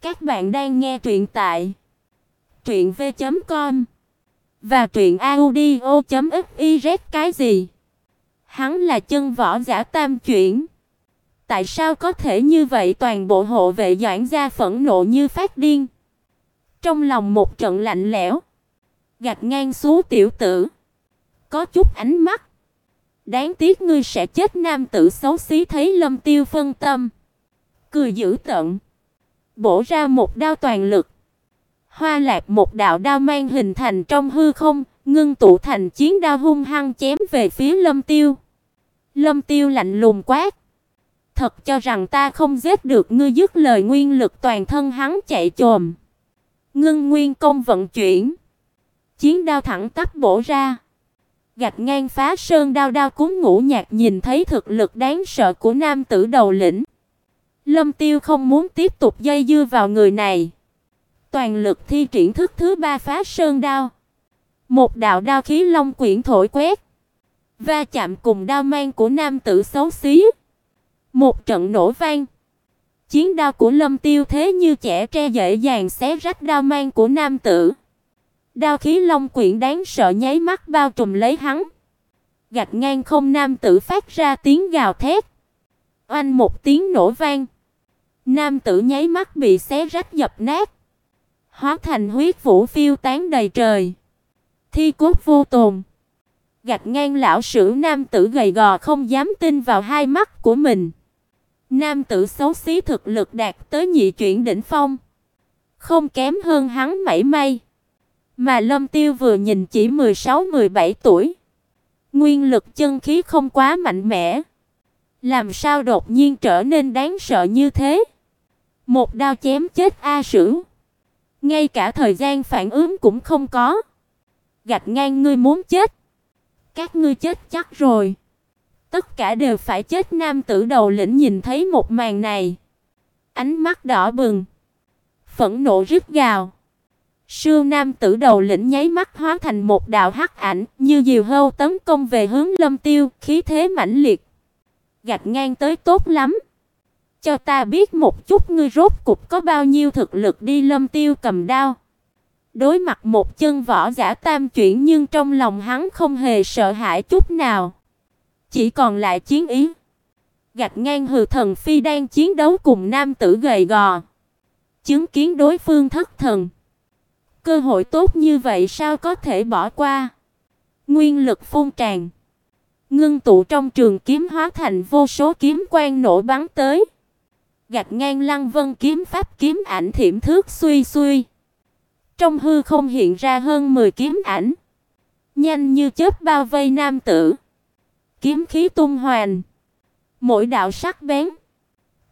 Các bạn đang nghe truyện tại truyện v.com và truyện audio.fiz cái gì? Hắn là chân võ giả tam chuyển. Tại sao có thể như vậy toàn bộ hộ vệ Doãn gia phẫn nộ như phát điên. Trong lòng một trận lạnh lẽo, gạt ngang xuống tiểu tử, có chút ánh mắt. Đáng tiếc ngươi sẽ chết nam tử xấu xí thấy Lâm Tiêu phân tâm, cười dữ tợn, bổ ra một đao toàn lực. Hoa lạc một đạo đao mang hình thành trong hư không, ngưng tụ thành chiến đao hung hăng chém về phía Lâm Tiêu. Lâm Tiêu lạnh lùng quát: "Thật cho rằng ta không giết được ngươi?" Dứt lời nguyên lực toàn thân hắn chạy trồm. Ngưng nguyên công vận chuyển, chiến đao thẳng tắp bổ ra, gạch ngang phá sơn đao đao cúm ngũ nhạc nhìn thấy thực lực đáng sợ của nam tử đầu lĩnh. Lâm Tiêu không muốn tiếp tục dây dưa vào người này, toàn lực thi triển thức thứ ba phá sơn đao. Một đạo đao khí long quyển thổi quét, va chạm cùng đao mang của nam tử xấu xí. Một trận nổ vang. Chiến đao của Lâm Tiêu thế như trẻ tre dễ dàng xé rách đao mang của nam tử. Đao khí long quyển đáng sợ nháy mắt bao trùm lấy hắn. Gạch ngang không nam tử phát ra tiếng gào thét. Oanh một tiếng nổ vang. Nam tử nháy mắt bị xé rách dập nát, hóa thành huyết vũ phiêu tán đầy trời. Thi cốt vô tồn. Gạt ngang lão sử nam tử gầy gò không dám tin vào hai mắt của mình. Nam tử xấu xí thực lực đạt tới nhị chuyển đỉnh phong, không kém hơn hắn mảy may. Mà Lâm Tiêu vừa nhìn chỉ 16-17 tuổi, nguyên lực chân khí không quá mạnh mẽ, làm sao đột nhiên trở nên đáng sợ như thế? Một đao chém chết A Sử, ngay cả thời gian phản ứng cũng không có. Gạch ngang ngươi muốn chết, các ngươi chết chắc rồi. Tất cả đều phải chết nam tử đầu lĩnh nhìn thấy một màn này, ánh mắt đỏ bừng, phẫn nộ rít gào. sương nam tử đầu lĩnh nháy mắt hóa thành một đạo hắc ảnh, như diều hâu tấn công về hướng Lâm Tiêu, khí thế mãnh liệt. Gạch ngang tới tốt lắm. Cho ta biết một chút ngươi rốt cục có bao nhiêu thực lực đi Lâm Tiêu cầm đao. Đối mặt một chân võ giả tam chuyển nhưng trong lòng hắn không hề sợ hãi chút nào. Chỉ còn lại chiến ý. Gạch ngang hừ thần phi đang chiến đấu cùng nam tử gầy gò. Chứng kiến đối phương thất thần. Cơ hội tốt như vậy sao có thể bỏ qua? Nguyên lực phun tràn, ngưng tụ trong trường kiếm hóa thành vô số kiếm quang nổ bắn tới. Gạch ngang Lăng Vân kiếm pháp kiếm ảnh thiểm thước suy suy. Trong hư không hiện ra hơn 10 kiếm ảnh, nhanh như chớp bao vây nam tử. Kiếm khí tung hoành, mỗi đạo sắc bén,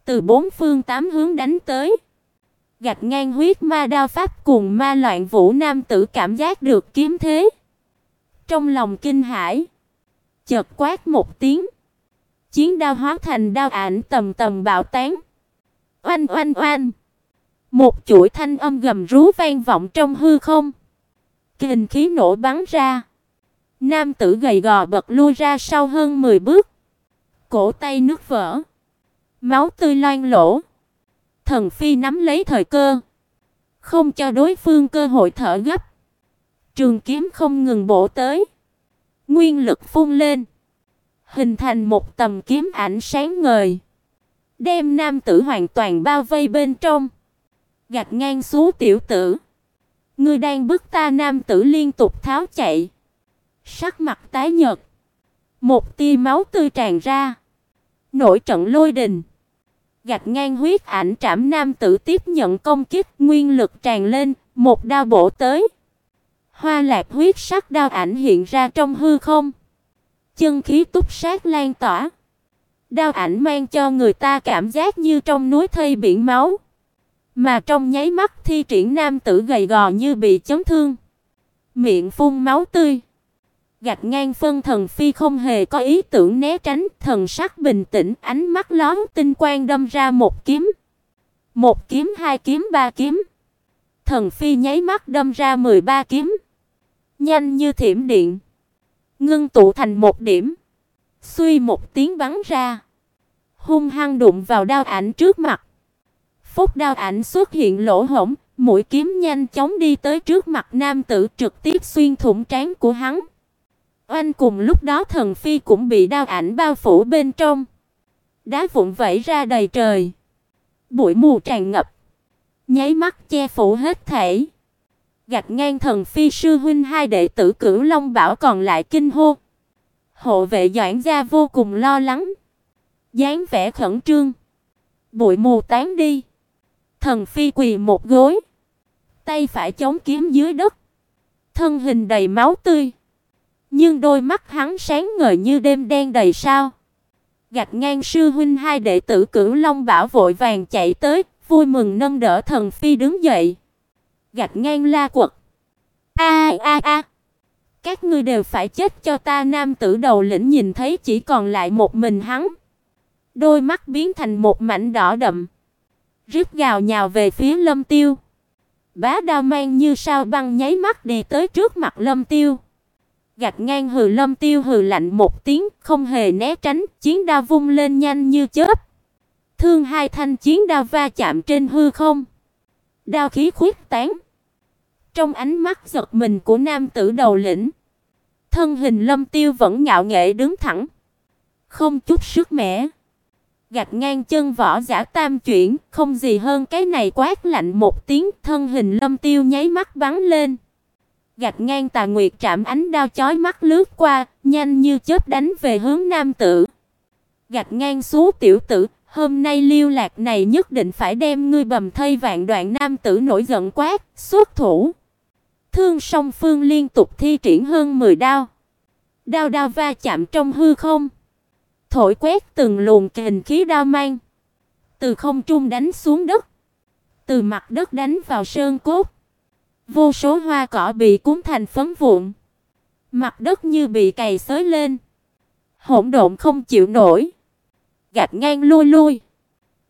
từ bốn phương tám hướng đánh tới gạch ngang huyết ma đao pháp cùng ma loạn vũ nam tử cảm giác được kiếm thế. Trong lòng kinh hãi, chợt quát một tiếng, chiến đao hóa thành đao ảnh tầm tầm bạo tán. Oanh oanh oanh. Một chuỗi thanh âm gầm rú vang vọng trong hư không. Kình khí nổ bắn ra. Nam tử gầy gò bật lui ra sau hơn 10 bước. Cổ tay nước vỡ. Máu tươi loang lỗ. Thần phi nắm lấy thời cơ, không cho đối phương cơ hội thở gấp. Trường kiếm không ngừng bổ tới, nguyên lực phun lên, hình thành một tầm kiếm ảnh sáng ngời, đem nam tử hoàn toàn bao vây bên trong. Gạt ngang xuống tiểu tử, ngươi đang bức ta nam tử liên tục tháo chạy, sắc mặt tái nhợt, một tia máu tươi tràn ra, nổi trận lôi đình. Gạt ngang huyết ảnh trảm nam tử tiếp nhận công kích, nguyên lực tràn lên, một đao bổ tới. Hoa lạc huyết sắc đao ảnh hiện ra trong hư không. Chân khí túc sát lan tỏa. Đao ảnh mang cho người ta cảm giác như trong núi thây biển máu. Mà trong nháy mắt thi triển nam tử gầy gò như bị chấn thương. Miệng phun máu tươi. Gạch ngang phân thần phi không hề có ý tưởng né tránh, thần sắc bình tĩnh, ánh mắt lón tinh quang đâm ra một kiếm. Một kiếm, hai kiếm, ba kiếm. Thần phi nháy mắt đâm ra 13 kiếm. Nhanh như thiểm điện, ngưng tụ thành một điểm. Suy một tiếng bắn ra, hung hăng đụng vào đao ảnh trước mặt. Phúc đao ảnh xuất hiện lỗ hổng, mũi kiếm nhanh chóng đi tới trước mặt nam tử trực tiếp xuyên thủng trán của hắn. Oanh cùng lúc đó thần phi cũng bị đao ảnh bao phủ bên trong. Đá vụn vẩy ra đầy trời. Bụi mù tràn ngập, nháy mắt che phủ hết thảy. Gạch ngang thần phi sư huynh hai đệ tử Cửu Long Bảo còn lại kinh hô. Hộ vệ Doãn gia vô cùng lo lắng, dáng vẻ khẩn trương. Bụi mù tán đi, thần phi quỳ một gối, tay phải chống kiếm dưới đất, thân hình đầy máu tươi, nhưng đôi mắt hắn sáng ngời như đêm đen đầy sao. Gạch ngang sư huynh hai đệ tử Cửu Long Bảo vội vàng chạy tới, vui mừng nâng đỡ thần phi đứng dậy. Gạch ngang la quật. A a a. Các ngươi đều phải chết cho ta nam tử đầu lĩnh nhìn thấy chỉ còn lại một mình hắn. Đôi mắt biến thành một mảnh đỏ đậm. Rít gào nhào về phía Lâm Tiêu. Bá đao mang như sao băng nháy mắt đi tới trước mặt Lâm Tiêu. Gạt ngang hừ Lâm Tiêu hừ lạnh một tiếng, không hề né tránh, chiến đao vung lên nhanh như chớp. Thương hai thanh chiến đao va chạm trên hư không. Đao khí khuyết tán. Trong ánh mắt giật mình của nam tử đầu lĩnh, thân hình Lâm Tiêu vẫn ngạo nghễ đứng thẳng, không chút sức mẻ. Gạt ngang chân võ giả tam chuyển, không gì hơn cái này quát lạnh một tiếng, thân hình Lâm Tiêu nháy mắt bắn lên. Gạt ngang tà nguyệt trảm ánh đao chói mắt lướt qua, nhanh như chớp đánh về hướng nam tử. Gạt ngang số tiểu tử, hôm nay Liêu Lạc này nhất định phải đem ngươi bầm thây vạn đoạn nam tử nổi giận quát, xuất thủ. Thương song phương liên tục thi triển hơn 10 đao. Đao đao va chạm trong hư không, thổi quét từng luồng kình khí đao mang, từ không trung đánh xuống đất, từ mặt đất đánh vào sơn cốt. Vô số hoa cỏ bị cuốn thành phấn vụn, mặt đất như bị cày xới lên, hỗn độn không chịu nổi. gạch ngang lui lui,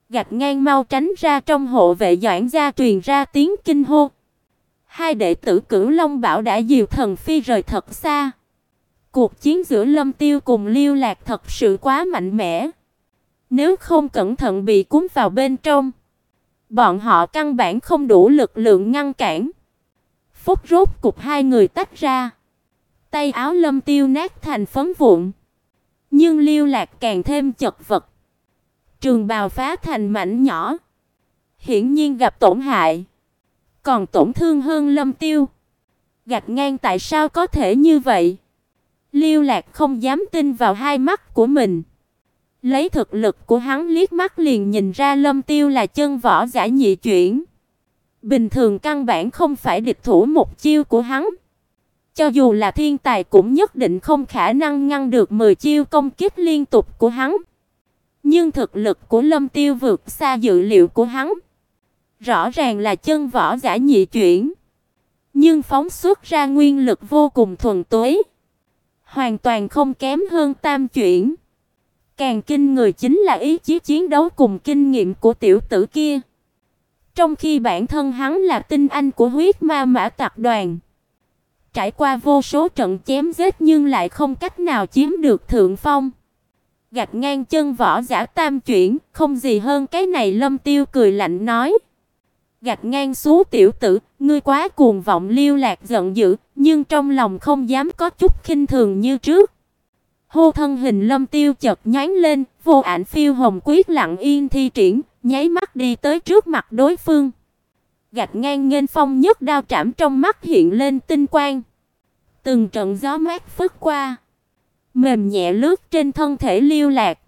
gạch ngang mau tránh ra trong hộ vệ Doãn gia truyền ra tiếng kinh hô. Hai đệ tử Cửu Long Bảo đã dìu thần phi rời thật xa. Cuộc chiến giữa Lâm Tiêu cùng Liêu Lạc thật sự quá mạnh mẽ. Nếu không cẩn thận bị cuốn vào bên trong, bọn họ căn bản không đủ lực lượng ngăn cản. Phút rốt cục hai người tách ra. Tay áo Lâm Tiêu nát thành phấn vụn, nhưng Liêu Lạc càng thêm chật vật. Trường bào phá thành mảnh nhỏ, hiển nhiên gặp tổn hại còn tổn thương hơn Lâm Tiêu. Gạt ngang tại sao có thể như vậy? Liêu Lạc không dám tin vào hai mắt của mình. Lấy thực lực của hắn liếc mắt liền nhìn ra Lâm Tiêu là chân võ giả nhị chuyển. Bình thường căn bản không phải địch thủ một chiêu của hắn. Cho dù là thiên tài cũng nhất định không khả năng ngăn được 10 chiêu công kích liên tục của hắn. Nhưng thực lực của Lâm Tiêu vượt xa dự liệu của hắn. Rõ ràng là chân võ giả nhị chuyển, nhưng phóng xuất ra nguyên lực vô cùng thuần túy, hoàn toàn không kém hơn tam chuyển. Càng kinh người chính là ý chí chiến đấu cùng kinh nghiệm của tiểu tử kia. Trong khi bản thân hắn là tinh anh của huyết ma mã tạc đoàn, trải qua vô số trận chém giết nhưng lại không cách nào chiếm được thượng phong. Gạt ngang chân võ giả tam chuyển, không gì hơn cái này Lâm Tiêu cười lạnh nói gạt ngang xú tiểu tử, ngươi quá cuồng vọng Liêu Lạc giận dữ, nhưng trong lòng không dám có chút khinh thường như trước. Hô thân hình Lâm Tiêu chợt nhánh lên, vô ảnh phiêu hồng quyết lặng yên thi triển, nháy mắt đi tới trước mặt đối phương. Gạt ngang nghênh phong nhất đao trảm trong mắt hiện lên tinh quang. Từng trận gió mát phất qua, mềm nhẹ lướt trên thân thể Liêu Lạc.